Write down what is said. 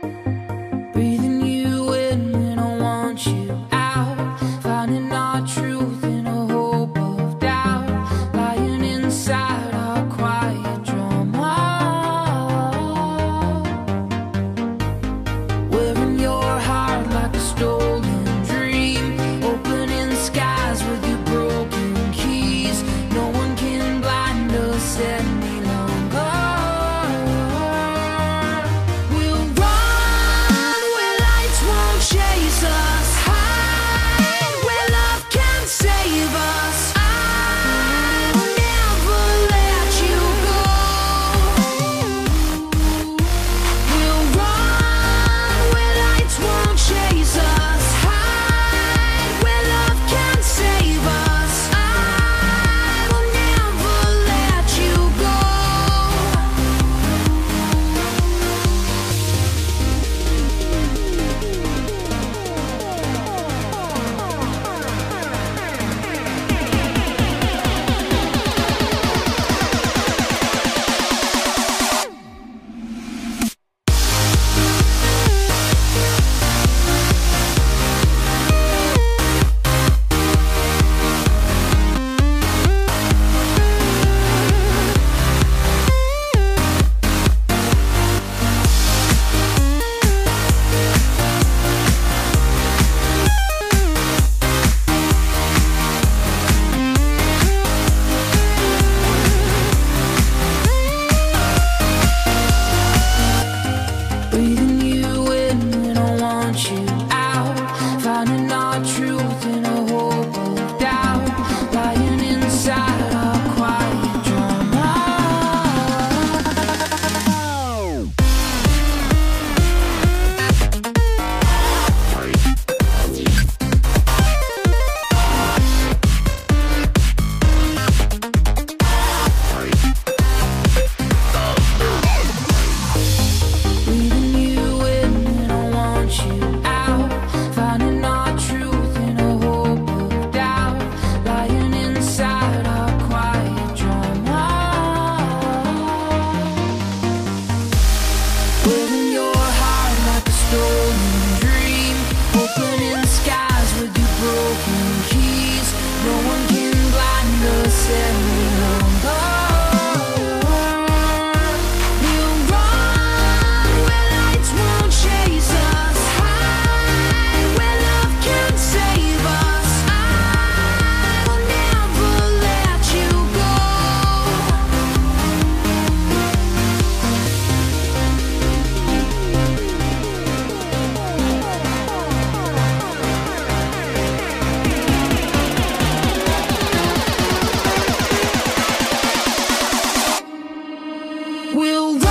Breathing Run